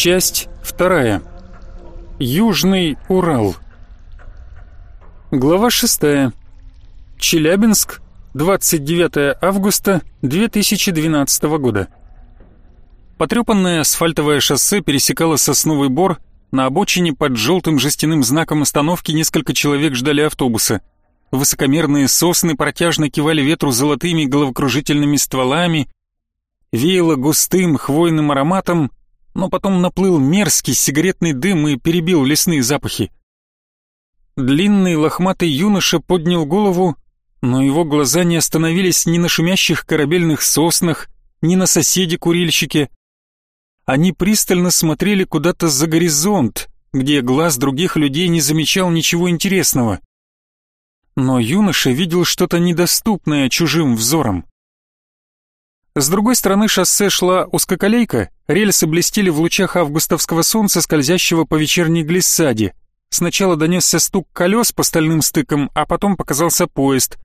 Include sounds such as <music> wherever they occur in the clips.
Часть вторая. Южный Урал. Глава шестая. Челябинск, 29 августа 2012 года. Потрепанное асфальтовое шоссе пересекало сосновый бор, на обочине под желтым жестяным знаком остановки несколько человек ждали автобуса. Высокомерные сосны протяжно кивали ветру золотыми головокружительными стволами, веяло густым хвойным ароматом, но потом наплыл мерзкий сигаретный дым и перебил лесные запахи. Длинный лохматый юноша поднял голову, но его глаза не остановились ни на шумящих корабельных соснах, ни на соседе-курильщике. Они пристально смотрели куда-то за горизонт, где глаз других людей не замечал ничего интересного. Но юноша видел что-то недоступное чужим взором. С другой стороны шоссе шла узкоколейка, рельсы блестели в лучах августовского солнца, скользящего по вечерней глиссаде. Сначала донесся стук колес по стальным стыкам, а потом показался поезд.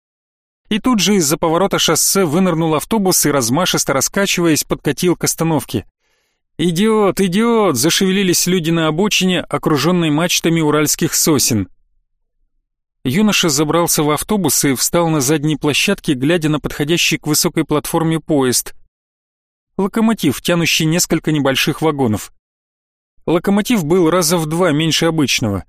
И тут же из-за поворота шоссе вынырнул автобус и, размашисто раскачиваясь, подкатил к остановке. «Идиот, идиот!» — зашевелились люди на обочине, окруженной мачтами уральских сосен. Юноша забрался в автобус и встал на задней площадке, глядя на подходящий к высокой платформе поезд. Локомотив, тянущий несколько небольших вагонов. Локомотив был раза в два меньше обычного.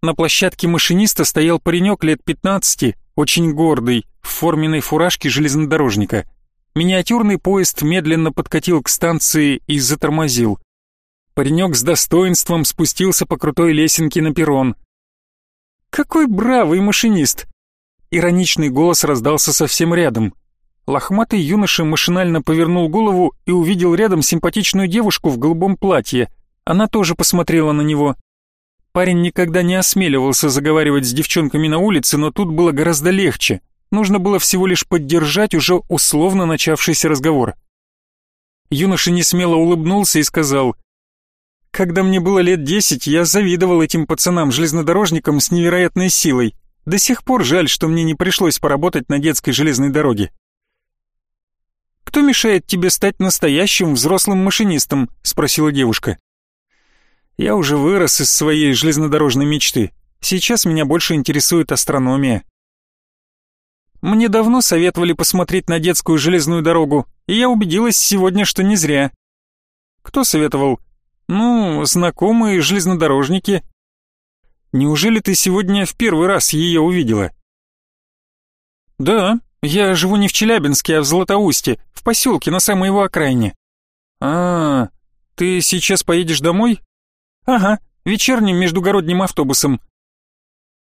На площадке машиниста стоял паренек лет 15, очень гордый, в форменной фуражке железнодорожника. Миниатюрный поезд медленно подкатил к станции и затормозил. Паренек с достоинством спустился по крутой лесенке на перрон. «Какой бравый машинист!» Ироничный голос раздался совсем рядом. Лохматый юноша машинально повернул голову и увидел рядом симпатичную девушку в голубом платье. Она тоже посмотрела на него. Парень никогда не осмеливался заговаривать с девчонками на улице, но тут было гораздо легче. Нужно было всего лишь поддержать уже условно начавшийся разговор. Юноша несмело улыбнулся и сказал, когда мне было лет десять, я завидовал этим пацанам-железнодорожникам с невероятной силой. До сих пор жаль, что мне не пришлось поработать на детской железной дороге. «Кто мешает тебе стать настоящим взрослым машинистом?» — спросила девушка. «Я уже вырос из своей железнодорожной мечты. Сейчас меня больше интересует астрономия». Мне давно советовали посмотреть на детскую железную дорогу, и я убедилась сегодня, что не зря. Кто советовал? Ну, знакомые железнодорожники. Неужели ты сегодня в первый раз ее увидела? Да, я живу не в Челябинске, а в Златоусте, в поселке на самой его окраине. А, ты сейчас поедешь домой? Ага, вечерним междугородним автобусом.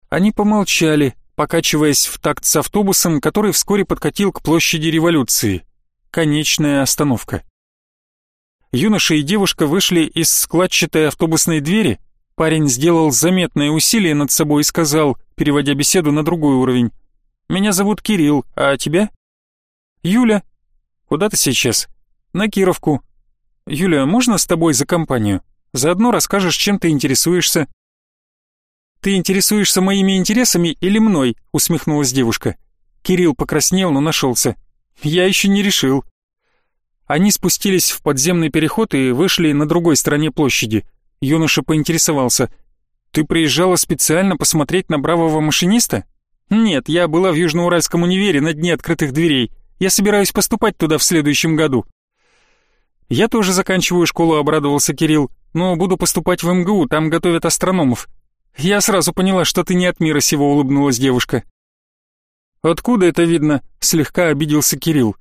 Они помолчали, покачиваясь в такт с автобусом, который вскоре подкатил к площади революции. Конечная остановка. Юноша и девушка вышли из складчатой автобусной двери. Парень сделал заметное усилие над собой и сказал, переводя беседу на другой уровень. «Меня зовут Кирилл, а тебя?» «Юля». «Куда ты сейчас?» «На Кировку». «Юля, можно с тобой за компанию? Заодно расскажешь, чем ты интересуешься». «Ты интересуешься моими интересами или мной?» — усмехнулась девушка. Кирилл покраснел, но нашелся. «Я еще не решил». Они спустились в подземный переход и вышли на другой стороне площади. Юноша поинтересовался. «Ты приезжала специально посмотреть на бравого машиниста?» «Нет, я была в Южноуральском универе на дне открытых дверей. Я собираюсь поступать туда в следующем году». «Я тоже заканчиваю школу», — обрадовался Кирилл. «Но буду поступать в МГУ, там готовят астрономов». «Я сразу поняла, что ты не от мира сего», — улыбнулась девушка. «Откуда это видно?» — слегка обиделся Кирилл.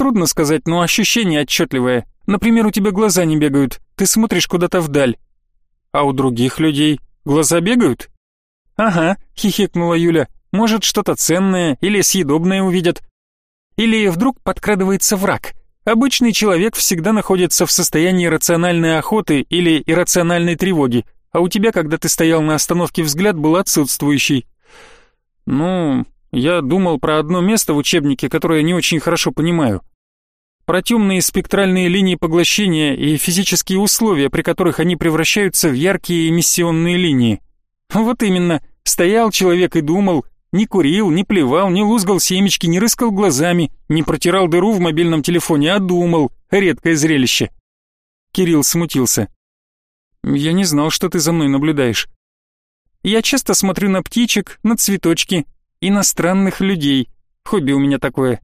Трудно сказать, но ощущение отчетливое. Например, у тебя глаза не бегают, ты смотришь куда-то вдаль. А у других людей глаза бегают? Ага, хихикнула Юля. Может, что-то ценное или съедобное увидят. Или вдруг подкрадывается враг. Обычный человек всегда находится в состоянии рациональной охоты или иррациональной тревоги, а у тебя, когда ты стоял на остановке, взгляд был отсутствующий. Ну, я думал про одно место в учебнике, которое не очень хорошо понимаю про темные спектральные линии поглощения и физические условия, при которых они превращаются в яркие эмиссионные линии. Вот именно, стоял человек и думал, не курил, не плевал, не лузгал семечки, не рыскал глазами, не протирал дыру в мобильном телефоне, а думал. Редкое зрелище. Кирилл смутился. Я не знал, что ты за мной наблюдаешь. Я часто смотрю на птичек, на цветочки и на странных людей. Хобби у меня такое.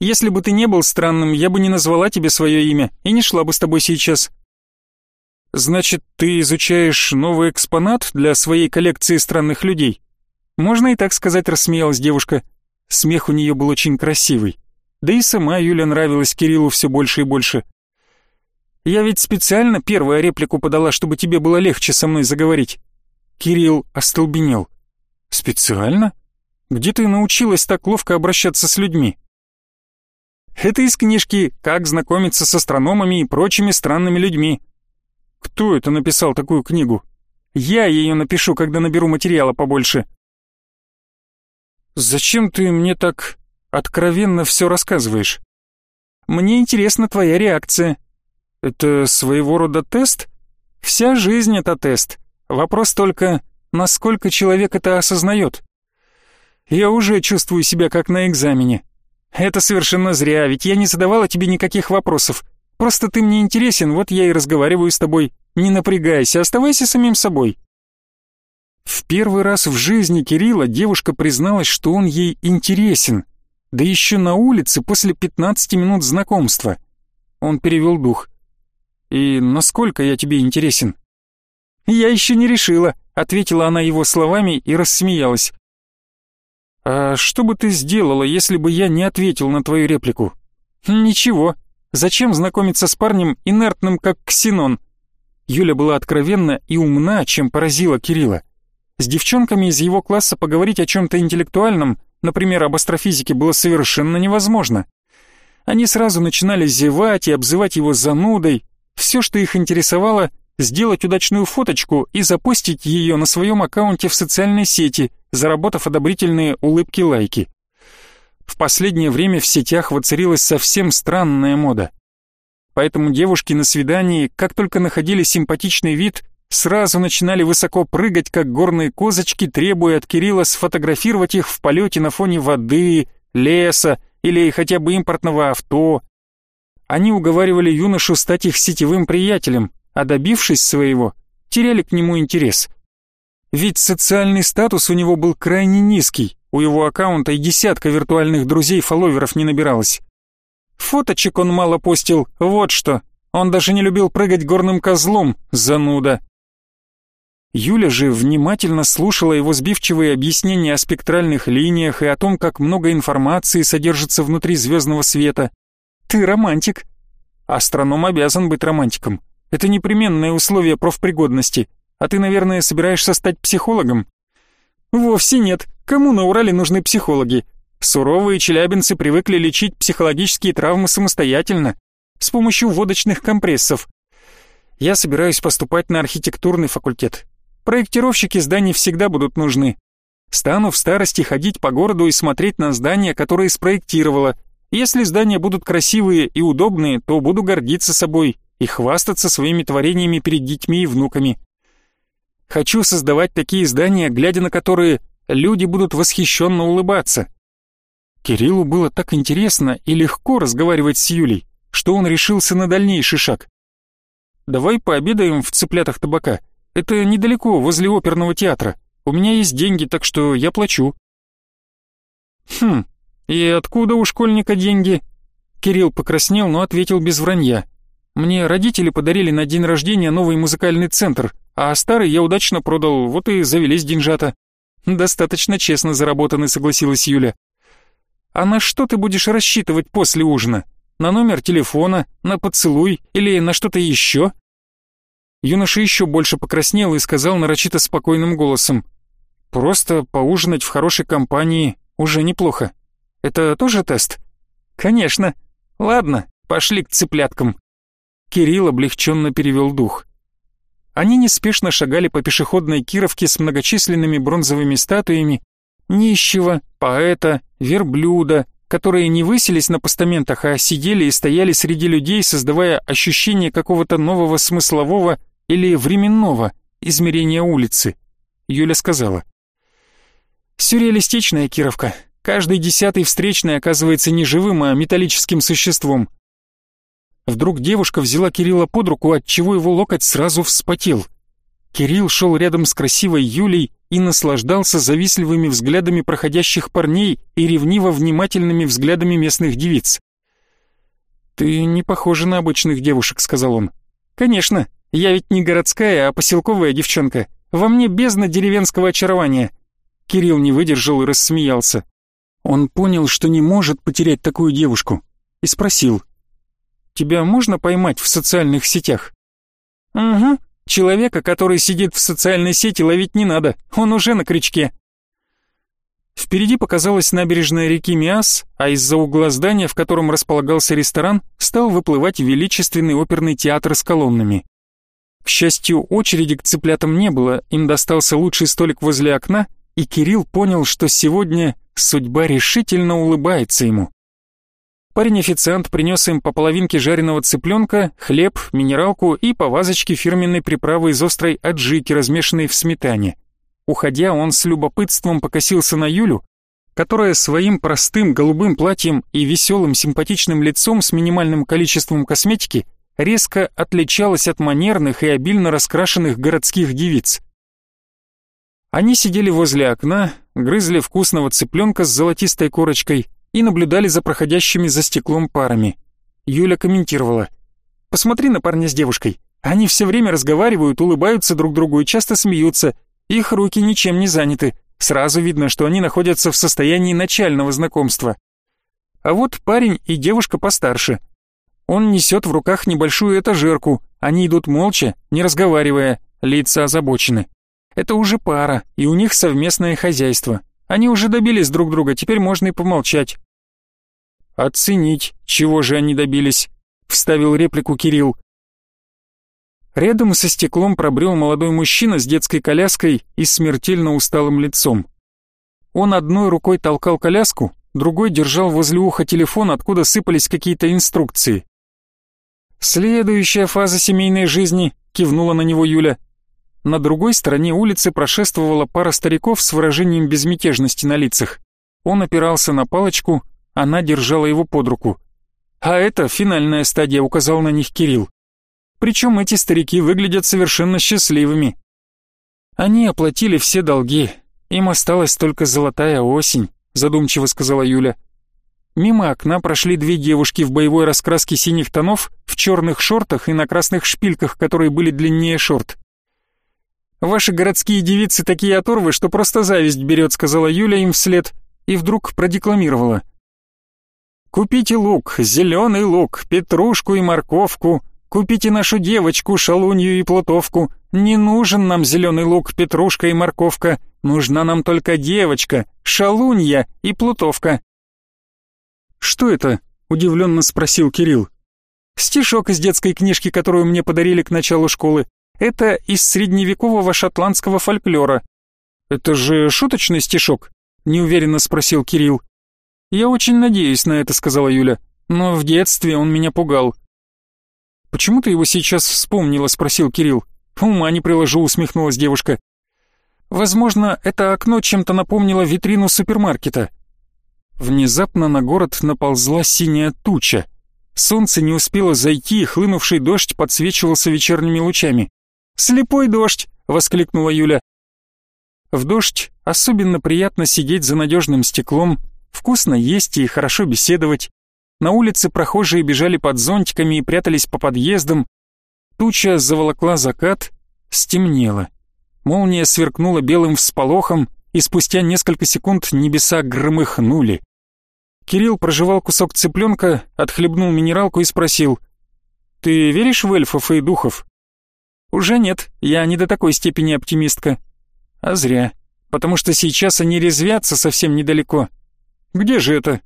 Если бы ты не был странным, я бы не назвала тебе свое имя и не шла бы с тобой сейчас. Значит, ты изучаешь новый экспонат для своей коллекции странных людей? Можно и так сказать, рассмеялась девушка. Смех у нее был очень красивый. Да и сама Юля нравилась Кириллу все больше и больше. Я ведь специально первую реплику подала, чтобы тебе было легче со мной заговорить. Кирилл остолбенел. Специально? Где ты научилась так ловко обращаться с людьми? Это из книжки «Как знакомиться с астрономами и прочими странными людьми». Кто это написал такую книгу? Я ее напишу, когда наберу материала побольше. Зачем ты мне так откровенно все рассказываешь? Мне интересна твоя реакция. Это своего рода тест? Вся жизнь это тест. Вопрос только, насколько человек это осознает. Я уже чувствую себя как на экзамене. Это совершенно зря, ведь я не задавала тебе никаких вопросов. Просто ты мне интересен, вот я и разговариваю с тобой. Не напрягайся, оставайся самим собой. В первый раз в жизни Кирилла девушка призналась, что он ей интересен. Да еще на улице после 15 минут знакомства. Он перевел дух. «И насколько я тебе интересен?» «Я еще не решила», — ответила она его словами и рассмеялась. «А что бы ты сделала, если бы я не ответил на твою реплику?» «Ничего. Зачем знакомиться с парнем инертным, как ксенон?» Юля была откровенна и умна, чем поразила Кирилла. С девчонками из его класса поговорить о чем-то интеллектуальном, например, об астрофизике, было совершенно невозможно. Они сразу начинали зевать и обзывать его занудой, все, что их интересовало, сделать удачную фоточку и запостить ее на своем аккаунте в социальной сети, заработав одобрительные улыбки-лайки. В последнее время в сетях воцарилась совсем странная мода. Поэтому девушки на свидании, как только находили симпатичный вид, сразу начинали высоко прыгать, как горные козочки, требуя от Кирилла сфотографировать их в полете на фоне воды, леса или хотя бы импортного авто, они уговаривали юношу стать их сетевым приятелем, а добившись своего, теряли к нему интерес. Ведь социальный статус у него был крайне низкий, у его аккаунта и десятка виртуальных друзей-фолловеров не набиралось. Фоточек он мало постил, вот что. Он даже не любил прыгать горным козлом, зануда. Юля же внимательно слушала его сбивчивые объяснения о спектральных линиях и о том, как много информации содержится внутри звездного света. Ты романтик. Астроном обязан быть романтиком. Это непременное условие профпригодности. А ты, наверное, собираешься стать психологом? Вовсе нет. Кому на Урале нужны психологи? Суровые челябинцы привыкли лечить психологические травмы самостоятельно, с помощью водочных компрессов. Я собираюсь поступать на архитектурный факультет. Проектировщики зданий всегда будут нужны. Стану в старости ходить по городу и смотреть на здания, которые спроектировала, если здания будут красивые и удобные, то буду гордиться собой и хвастаться своими творениями перед детьми и внуками. Хочу создавать такие здания, глядя на которые люди будут восхищенно улыбаться. Кириллу было так интересно и легко разговаривать с Юлей, что он решился на дальнейший шаг. «Давай пообедаем в цыплятах табака. Это недалеко, возле оперного театра. У меня есть деньги, так что я плачу». «Хм, «И откуда у школьника деньги?» Кирилл покраснел, но ответил без вранья. «Мне родители подарили на день рождения новый музыкальный центр, а старый я удачно продал, вот и завелись деньжата». «Достаточно честно заработаны», — согласилась Юля. «А на что ты будешь рассчитывать после ужина? На номер телефона, на поцелуй или на что-то еще?» Юноша еще больше покраснел и сказал нарочито спокойным голосом. «Просто поужинать в хорошей компании уже неплохо». Это тоже тест? Конечно. Ладно, пошли к цыпляткам. Кирилл облегченно перевел дух. Они неспешно шагали по пешеходной Кировке с многочисленными бронзовыми статуями нищего, поэта, верблюда, которые не высились на постаментах, а сидели и стояли среди людей, создавая ощущение какого-то нового смыслового или временного измерения улицы. Юля сказала. «Сюрреалистичная Кировка, Каждый десятый встречный оказывается не живым, а металлическим существом. Вдруг девушка взяла Кирилла под руку, отчего его локоть сразу вспотел. Кирилл шел рядом с красивой Юлей и наслаждался завистливыми взглядами проходящих парней и ревниво внимательными взглядами местных девиц. «Ты не похожа на обычных девушек», — сказал он. «Конечно, я ведь не городская, а поселковая девчонка. Во мне бездна деревенского очарования». Кирилл не выдержал и рассмеялся. Он понял, что не может потерять такую девушку, и спросил. «Тебя можно поймать в социальных сетях?» «Угу. Человека, который сидит в социальной сети, ловить не надо. Он уже на крючке». Впереди показалась набережная реки Миас, а из-за угла здания, в котором располагался ресторан, стал выплывать величественный оперный театр с колоннами. К счастью, очереди к цыплятам не было, им достался лучший столик возле окна, и Кирилл понял, что сегодня судьба решительно улыбается ему. Парень-официант принес им по половинке жареного цыпленка, хлеб, минералку и по вазочке фирменной приправы из острой аджики, размешанной в сметане. Уходя, он с любопытством покосился на Юлю, которая своим простым голубым платьем и веселым симпатичным лицом с минимальным количеством косметики резко отличалась от манерных и обильно раскрашенных городских девиц. Они сидели возле окна, грызли вкусного цыпленка с золотистой корочкой и наблюдали за проходящими за стеклом парами. Юля комментировала. «Посмотри на парня с девушкой. Они все время разговаривают, улыбаются друг другу и часто смеются. Их руки ничем не заняты. Сразу видно, что они находятся в состоянии начального знакомства. А вот парень и девушка постарше. Он несет в руках небольшую этажерку. Они идут молча, не разговаривая, лица озабочены. Это уже пара, и у них совместное хозяйство. Они уже добились друг друга, теперь можно и помолчать. «Оценить, чего же они добились», — вставил реплику Кирилл. Рядом со стеклом пробрел молодой мужчина с детской коляской и смертельно усталым лицом. Он одной рукой толкал коляску, другой держал возле уха телефон, откуда сыпались какие-то инструкции. «Следующая фаза семейной жизни», — кивнула на него Юля. На другой стороне улицы прошествовала пара стариков с выражением безмятежности на лицах. Он опирался на палочку, она держала его под руку. «А это финальная стадия», — указал на них Кирилл. Причем эти старики выглядят совершенно счастливыми. Они оплатили все долги, им осталась только золотая осень, задумчиво сказала Юля. Мимо окна прошли две девушки в боевой раскраске синих тонов, в черных шортах и на красных шпильках, которые были длиннее шорт. «Ваши городские девицы такие оторвы, что просто зависть берет», — сказала Юля им вслед, и вдруг продекламировала. «Купите лук, зеленый лук, петрушку и морковку, купите нашу девочку, шалунью и плутовку. Не нужен нам зеленый лук, петрушка и морковка, нужна нам только девочка, шалунья и плутовка». «Что это?» — удивленно спросил Кирилл. «Стишок из детской книжки, которую мне подарили к началу школы. Это из средневекового шотландского фольклора. Это же шуточный стишок? Неуверенно спросил Кирилл. Я очень надеюсь на это, сказала Юля. Но в детстве он меня пугал. Почему ты его сейчас вспомнила, спросил Кирилл. Ума не приложу, усмехнулась девушка. Возможно, это окно чем-то напомнило витрину супермаркета. Внезапно на город наползла синяя туча. Солнце не успело зайти, и хлынувший дождь подсвечивался вечерними лучами. «Слепой дождь!» — воскликнула Юля. В дождь особенно приятно сидеть за надежным стеклом, вкусно есть и хорошо беседовать. На улице прохожие бежали под зонтиками и прятались по подъездам. Туча заволокла закат, стемнело. Молния сверкнула белым всполохом, и спустя несколько секунд небеса громыхнули. Кирилл прожевал кусок цыпленка, отхлебнул минералку и спросил, «Ты веришь в эльфов и духов?» Уже нет, я не до такой степени оптимистка. А зря, потому что сейчас они резвятся совсем недалеко. Где же это?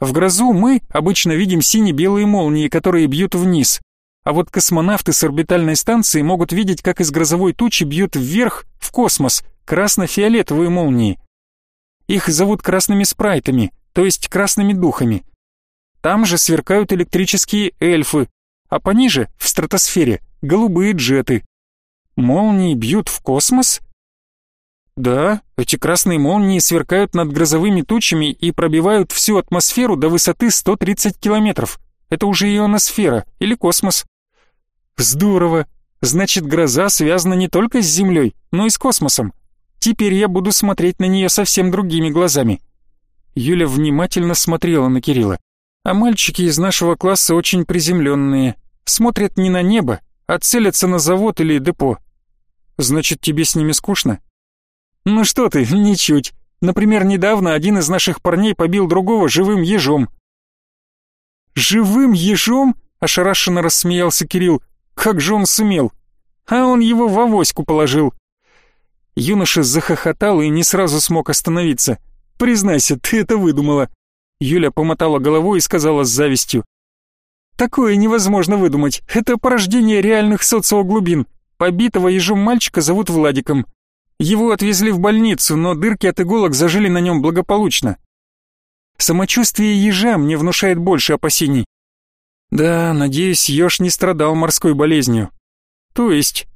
В грозу мы обычно видим сине-белые молнии, которые бьют вниз. А вот космонавты с орбитальной станции могут видеть, как из грозовой тучи бьют вверх, в космос, красно-фиолетовые молнии. Их зовут красными спрайтами, то есть красными духами. Там же сверкают электрические эльфы, а пониже, в стратосфере, голубые джеты. Молнии бьют в космос? Да, эти красные молнии сверкают над грозовыми тучами и пробивают всю атмосферу до высоты 130 километров. Это уже ионосфера или космос. Здорово. Значит, гроза связана не только с Землей, но и с космосом. Теперь я буду смотреть на нее совсем другими глазами. Юля внимательно смотрела на Кирилла. А мальчики из нашего класса очень приземленные. Смотрят не на небо, целятся на завод или депо. Значит, тебе с ними скучно? Ну что ты, <laughs> ничуть. Например, недавно один из наших парней побил другого живым ежом. Живым ежом? Ошарашенно рассмеялся Кирилл. Как же он сумел? А он его в авоську положил. Юноша захохотал и не сразу смог остановиться. Признайся, ты это выдумала. Юля помотала головой и сказала с завистью. Такое невозможно выдумать. Это порождение реальных социоглубин. Побитого ежом мальчика зовут Владиком. Его отвезли в больницу, но дырки от иголок зажили на нем благополучно. Самочувствие ежа мне внушает больше опасений. Да, надеюсь, еж не страдал морской болезнью. То есть...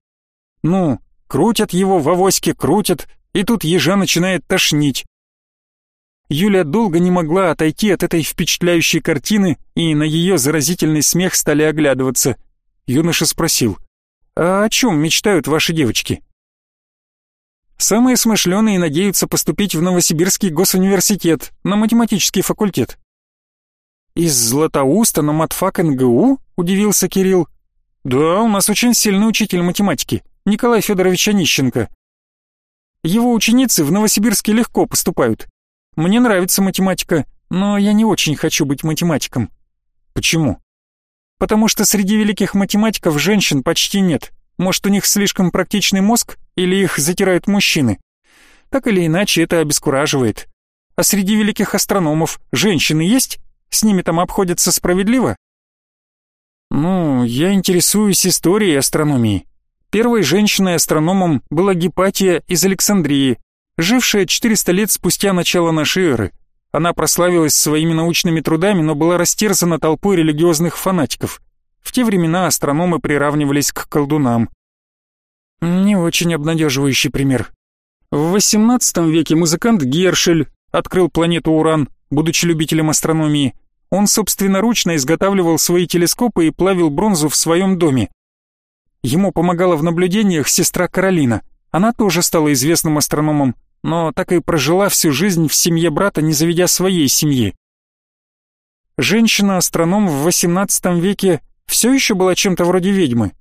Ну, крутят его в авоське, крутят, и тут ежа начинает тошнить. Юля долго не могла отойти от этой впечатляющей картины, и на ее заразительный смех стали оглядываться. Юноша спросил, «А о чем мечтают ваши девочки?» Самые смышленые надеются поступить в Новосибирский госуниверситет на математический факультет. «Из Златоуста на матфак НГУ?» – удивился Кирилл. «Да, у нас очень сильный учитель математики, Николай Федорович Онищенко. Его ученицы в Новосибирске легко поступают. Мне нравится математика, но я не очень хочу быть математиком». «Почему?» «Потому что среди великих математиков женщин почти нет. Может, у них слишком практичный мозг или их затирают мужчины? Так или иначе, это обескураживает. А среди великих астрономов женщины есть? С ними там обходятся справедливо? Ну, я интересуюсь историей астрономии. Первой женщиной-астрономом была Гепатия из Александрии, жившая 400 лет спустя начала нашей эры. Она прославилась своими научными трудами, но была растерзана толпой религиозных фанатиков. В те времена астрономы приравнивались к колдунам. Не очень обнадеживающий пример. В XVIII веке музыкант Гершель открыл планету Уран, будучи любителем астрономии. Он собственноручно изготавливал свои телескопы и плавил бронзу в своем доме. Ему помогала в наблюдениях сестра Каролина. Она тоже стала известным астрономом, но так и прожила всю жизнь в семье брата, не заведя своей семьи. Женщина-астроном в XVIII веке все еще была чем-то вроде ведьмы.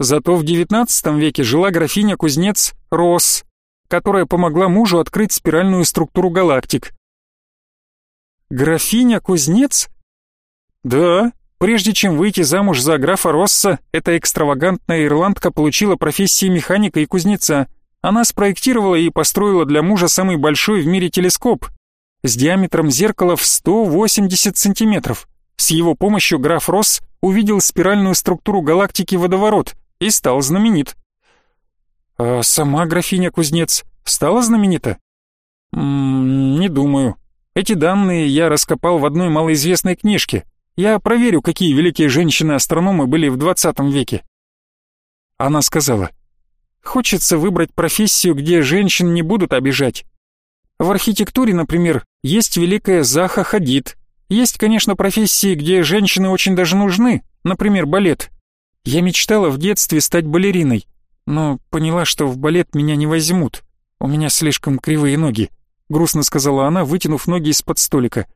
Зато в XIX веке жила графиня-кузнец Росс, которая помогла мужу открыть спиральную структуру галактик. Графиня-кузнец? Да, прежде чем выйти замуж за графа Росса, эта экстравагантная ирландка получила профессии механика и кузнеца. Она спроектировала и построила для мужа самый большой в мире телескоп с диаметром зеркала в 180 сантиметров. С его помощью граф Росс увидел спиральную структуру галактики Водоворот и стал знаменит. А сама графиня Кузнец стала знаменита? М -м, не думаю. Эти данные я раскопал в одной малоизвестной книжке. Я проверю, какие великие женщины-астрономы были в 20 веке. Она сказала, хочется выбрать профессию, где женщин не будут обижать. В архитектуре, например, есть великая Заха Хадид, есть, конечно, профессии, где женщины очень даже нужны, например, балет. Я мечтала в детстве стать балериной, но поняла, что в балет меня не возьмут. У меня слишком кривые ноги, грустно сказала она, вытянув ноги из-под столика.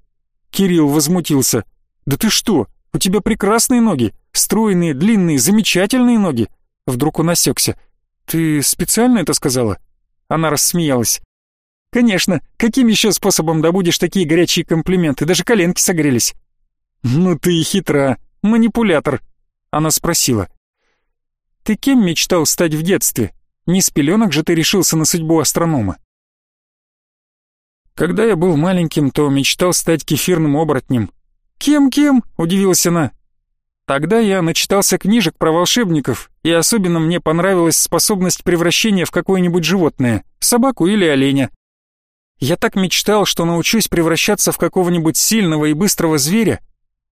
Кирилл возмутился. Да ты что? У тебя прекрасные ноги, стройные, длинные, замечательные ноги. Вдруг он осекся. Ты специально это сказала? Она рассмеялась. Конечно, каким еще способом добудешь такие горячие комплименты? Даже коленки согрелись. Ну ты и хитра, манипулятор. Она спросила. Ты кем мечтал стать в детстве? Не с пеленок же ты решился на судьбу астронома. Когда я был маленьким, то мечтал стать кефирным оборотнем. Кем-кем? Удивилась она. Тогда я начитался книжек про волшебников, и особенно мне понравилась способность превращения в какое-нибудь животное, собаку или оленя. Я так мечтал, что научусь превращаться в какого-нибудь сильного и быстрого зверя.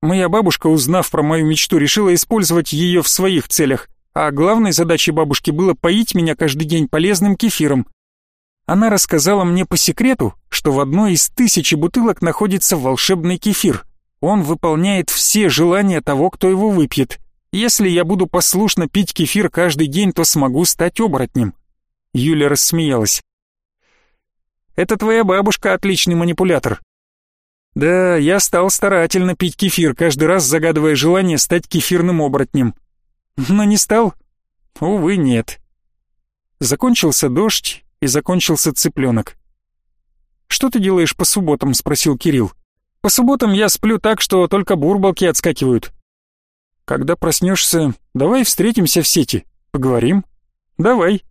Моя бабушка, узнав про мою мечту, решила использовать ее в своих целях, а главной задачей бабушки было поить меня каждый день полезным кефиром. Она рассказала мне по секрету, что в одной из тысячи бутылок находится волшебный кефир. Он выполняет все желания того, кто его выпьет. Если я буду послушно пить кефир каждый день, то смогу стать оборотнем». Юля рассмеялась. «Это твоя бабушка отличный манипулятор». «Да, я стал старательно пить кефир, каждый раз загадывая желание стать кефирным оборотнем. Но не стал? Увы, нет». Закончился дождь и закончился цыпленок. «Что ты делаешь по субботам?» — спросил Кирилл. «По субботам я сплю так, что только бурбалки отскакивают». «Когда проснешься, давай встретимся в сети, поговорим». «Давай».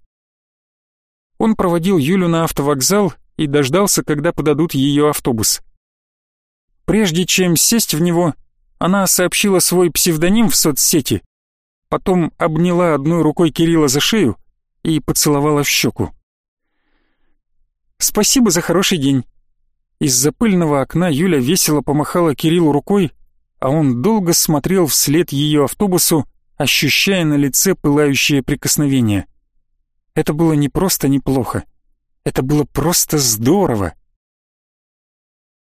Он проводил Юлю на автовокзал и дождался, когда подадут ее автобус. Прежде чем сесть в него, она сообщила свой псевдоним в соцсети, потом обняла одной рукой Кирилла за шею и поцеловала в щеку. «Спасибо за хороший день». Из-за пыльного окна Юля весело помахала Кириллу рукой, а он долго смотрел вслед ее автобусу, ощущая на лице пылающее прикосновение. Это было не просто неплохо, это было просто здорово.